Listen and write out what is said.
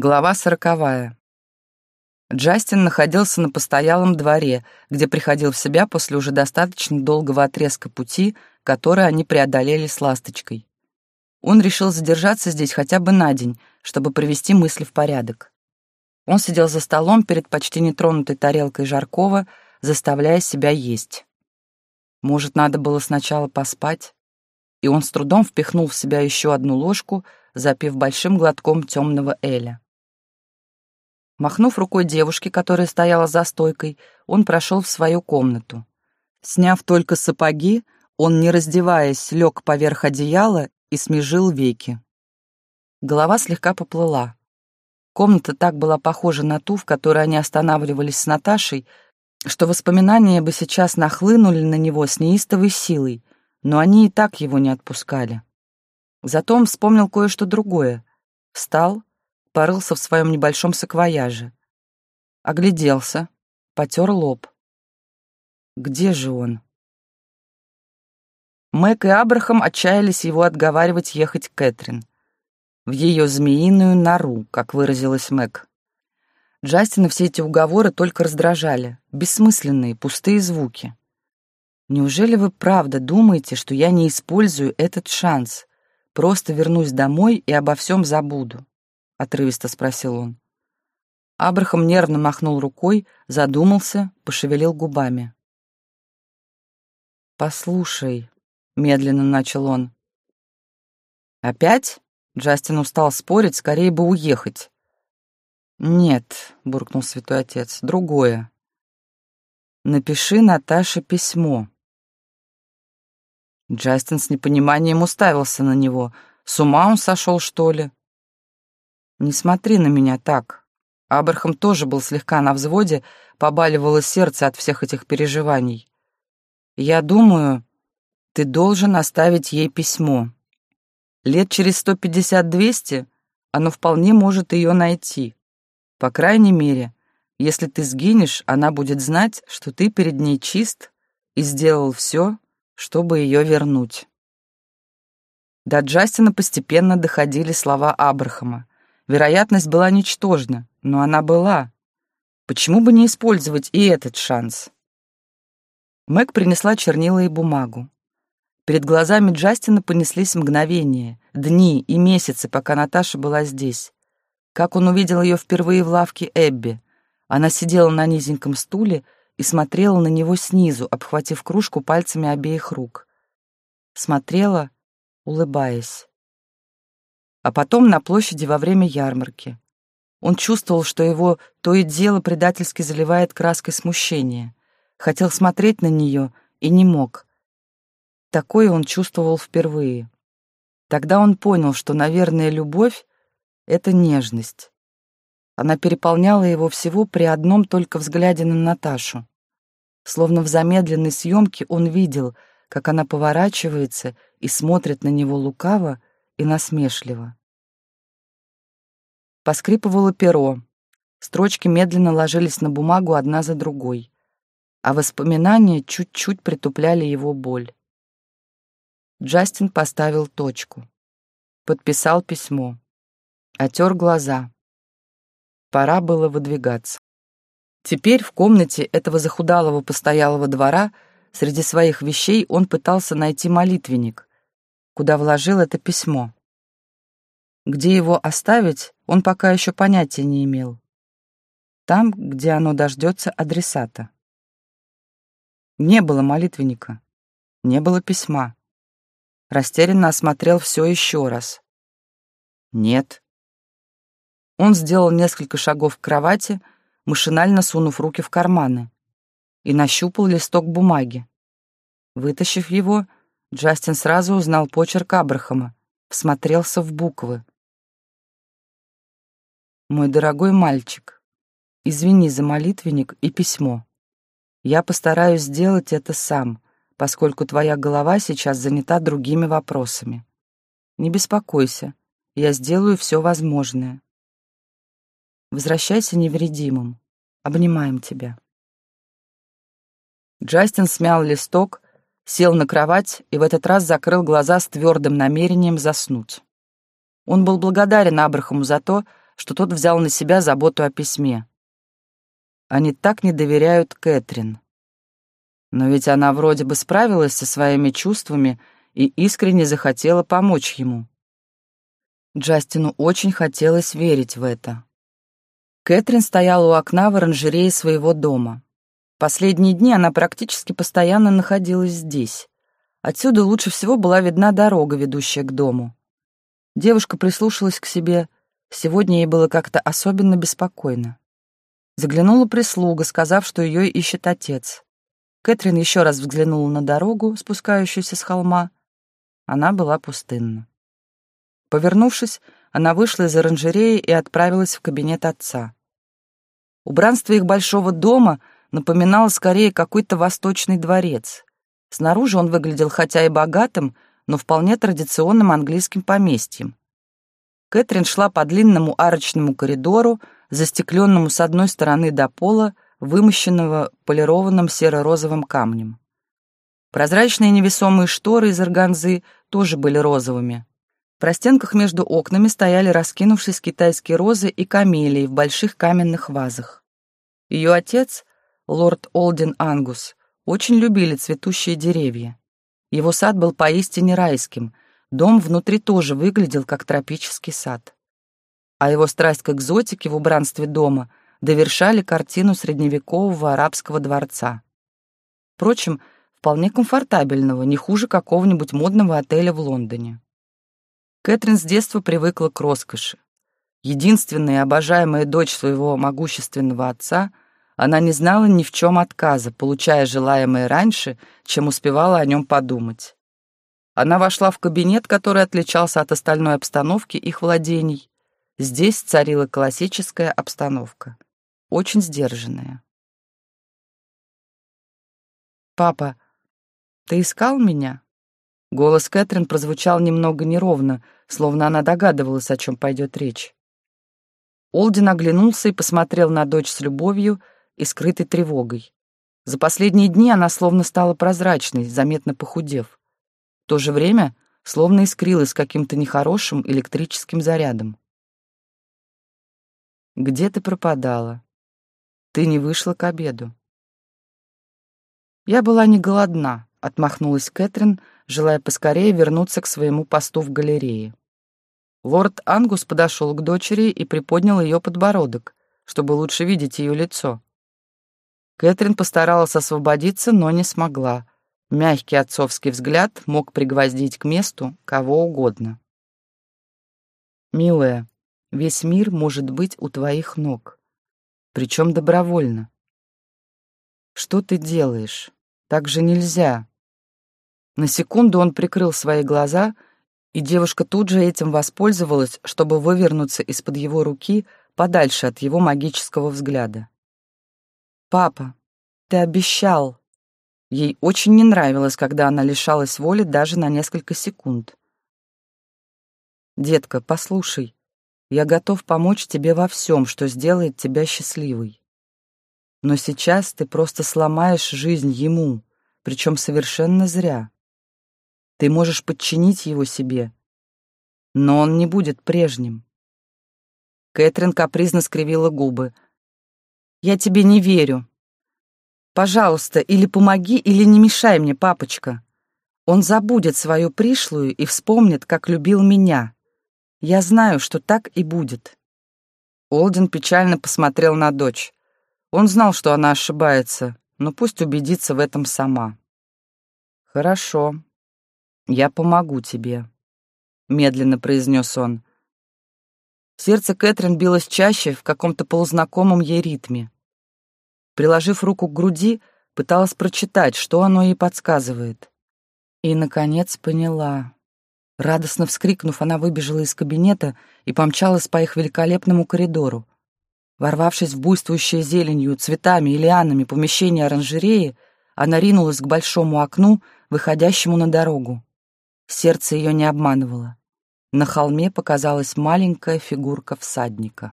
Глава сороковая. Джастин находился на постоялом дворе, где приходил в себя после уже достаточно долгого отрезка пути, который они преодолели с ласточкой. Он решил задержаться здесь хотя бы на день, чтобы привести мысли в порядок. Он сидел за столом перед почти нетронутой тарелкой жаркого, заставляя себя есть. Может, надо было сначала поспать? И он с трудом впихнул в себя еще одну ложку — запив большим глотком темного эля. Махнув рукой девушке, которая стояла за стойкой, он прошел в свою комнату. Сняв только сапоги, он, не раздеваясь, лег поверх одеяла и смежил веки. Голова слегка поплыла. Комната так была похожа на ту, в которой они останавливались с Наташей, что воспоминания бы сейчас нахлынули на него с неистовой силой, но они и так его не отпускали. Зато он вспомнил кое-что другое. Встал, порылся в своем небольшом саквояже. Огляделся, потер лоб. Где же он? Мэг и Абрахам отчаялись его отговаривать ехать к Кэтрин. В ее змеиную нору, как выразилась Мэг. Джастина все эти уговоры только раздражали. Бессмысленные, пустые звуки. Неужели вы правда думаете, что я не использую этот шанс? Просто вернусь домой и обо всем забуду», — отрывисто спросил он. Абрахам нервно махнул рукой, задумался, пошевелил губами. «Послушай», — медленно начал он. «Опять?» — Джастин устал спорить, скорее бы уехать. «Нет», — буркнул святой отец, — «другое. Напиши Наташе письмо. Джастин с непониманием уставился на него. С ума он сошел, что ли? «Не смотри на меня так». Абрахам тоже был слегка на взводе, побаливало сердце от всех этих переживаний. «Я думаю, ты должен оставить ей письмо. Лет через сто пятьдесят-двести оно вполне может ее найти. По крайней мере, если ты сгинешь, она будет знать, что ты перед ней чист и сделал все, чтобы ее вернуть. До Джастина постепенно доходили слова Абрахама. Вероятность была ничтожна, но она была. Почему бы не использовать и этот шанс? Мэг принесла чернила и бумагу. Перед глазами Джастина понеслись мгновения, дни и месяцы, пока Наташа была здесь. Как он увидел ее впервые в лавке Эбби. Она сидела на низеньком стуле и смотрела на него снизу, обхватив кружку пальцами обеих рук. Смотрела, улыбаясь. А потом на площади во время ярмарки. Он чувствовал, что его то и дело предательски заливает краской смущения. Хотел смотреть на нее и не мог. Такое он чувствовал впервые. Тогда он понял, что, наверное, любовь — это нежность. Она переполняла его всего при одном только взгляде на Наташу. Словно в замедленной съемке он видел, как она поворачивается и смотрит на него лукаво и насмешливо. Поскрипывало перо. Строчки медленно ложились на бумагу одна за другой, а воспоминания чуть-чуть притупляли его боль. Джастин поставил точку. Подписал письмо. Отер глаза. Пора было выдвигаться. Теперь в комнате этого захудалого постоялого двора среди своих вещей он пытался найти молитвенник, куда вложил это письмо. Где его оставить, он пока еще понятия не имел. Там, где оно дождется адресата. Не было молитвенника, не было письма. Растерянно осмотрел все еще раз. Нет, он сделал несколько шагов к кровати, машинально сунув руки в карманы, и нащупал листок бумаги. Вытащив его, Джастин сразу узнал почерк Абрахама, всмотрелся в буквы. «Мой дорогой мальчик, извини за молитвенник и письмо. Я постараюсь сделать это сам, поскольку твоя голова сейчас занята другими вопросами. Не беспокойся, я сделаю все возможное. Возвращайся невредимым. Обнимаем тебя. Джастин смял листок, сел на кровать и в этот раз закрыл глаза с твердым намерением заснуть. Он был благодарен Абрахаму за то, что тот взял на себя заботу о письме. Они так не доверяют Кэтрин. Но ведь она вроде бы справилась со своими чувствами и искренне захотела помочь ему. Джастину очень хотелось верить в это. Кэтрин стояла у окна в оранжерее своего дома. Последние дни она практически постоянно находилась здесь. Отсюда лучше всего была видна дорога, ведущая к дому. Девушка прислушалась к себе. Сегодня ей было как-то особенно беспокойно. Заглянула прислуга, сказав, что ее ищет отец. Кэтрин еще раз взглянула на дорогу, спускающуюся с холма. Она была пустынна. Повернувшись, она вышла из оранжереи и отправилась в кабинет отца. Убранство их большого дома напоминало скорее какой-то восточный дворец. Снаружи он выглядел хотя и богатым, но вполне традиционным английским поместьем. Кэтрин шла по длинному арочному коридору, застекленному с одной стороны до пола, вымощенного полированным серо-розовым камнем. Прозрачные невесомые шторы из органзы тоже были розовыми. В простенках между окнами стояли раскинувшись китайские розы и камелии в больших каменных вазах. Ее отец, лорд Олден Ангус, очень любили цветущие деревья. Его сад был поистине райским, дом внутри тоже выглядел как тропический сад. А его страсть к экзотике в убранстве дома довершали картину средневекового арабского дворца. Впрочем, вполне комфортабельного, не хуже какого-нибудь модного отеля в Лондоне. Кэтрин с детства привыкла к роскоши. Единственная обожаемая дочь своего могущественного отца, она не знала ни в чем отказа, получая желаемое раньше, чем успевала о нем подумать. Она вошла в кабинет, который отличался от остальной обстановки их владений. Здесь царила классическая обстановка, очень сдержанная. «Папа, ты искал меня?» Голос Кэтрин прозвучал немного неровно, словно она догадывалась, о чем пойдет речь. Олдин оглянулся и посмотрел на дочь с любовью и скрытой тревогой. За последние дни она словно стала прозрачной, заметно похудев. То же время словно искрилась каким-то нехорошим электрическим зарядом. «Где ты пропадала? Ты не вышла к обеду». «Я была не голодна», — отмахнулась Кэтрин, желая поскорее вернуться к своему посту в галерее. Лорд Ангус подошел к дочери и приподнял ее подбородок, чтобы лучше видеть ее лицо. Кэтрин постаралась освободиться, но не смогла. Мягкий отцовский взгляд мог пригвоздить к месту кого угодно. «Милая, весь мир может быть у твоих ног, причем добровольно. Что ты делаешь? Так же нельзя. На секунду он прикрыл свои глаза, и девушка тут же этим воспользовалась, чтобы вывернуться из-под его руки подальше от его магического взгляда. «Папа, ты обещал!» Ей очень не нравилось, когда она лишалась воли даже на несколько секунд. «Детка, послушай, я готов помочь тебе во всем, что сделает тебя счастливой. Но сейчас ты просто сломаешь жизнь ему, причем совершенно зря. Ты можешь подчинить его себе, но он не будет прежним. Кэтрин капризно скривила губы. «Я тебе не верю. Пожалуйста, или помоги, или не мешай мне, папочка. Он забудет свою пришлую и вспомнит, как любил меня. Я знаю, что так и будет». Олден печально посмотрел на дочь. Он знал, что она ошибается, но пусть убедится в этом сама. «Хорошо», «Я помогу тебе», — медленно произнес он. Сердце Кэтрин билось чаще в каком-то полузнакомом ей ритме. Приложив руку к груди, пыталась прочитать, что оно ей подсказывает. И, наконец, поняла. Радостно вскрикнув, она выбежала из кабинета и помчалась по их великолепному коридору. Ворвавшись в буйствующее зеленью, цветами и лианами помещение оранжереи, она ринулась к большому окну, выходящему на дорогу. Сердце ее не обманывало. На холме показалась маленькая фигурка всадника.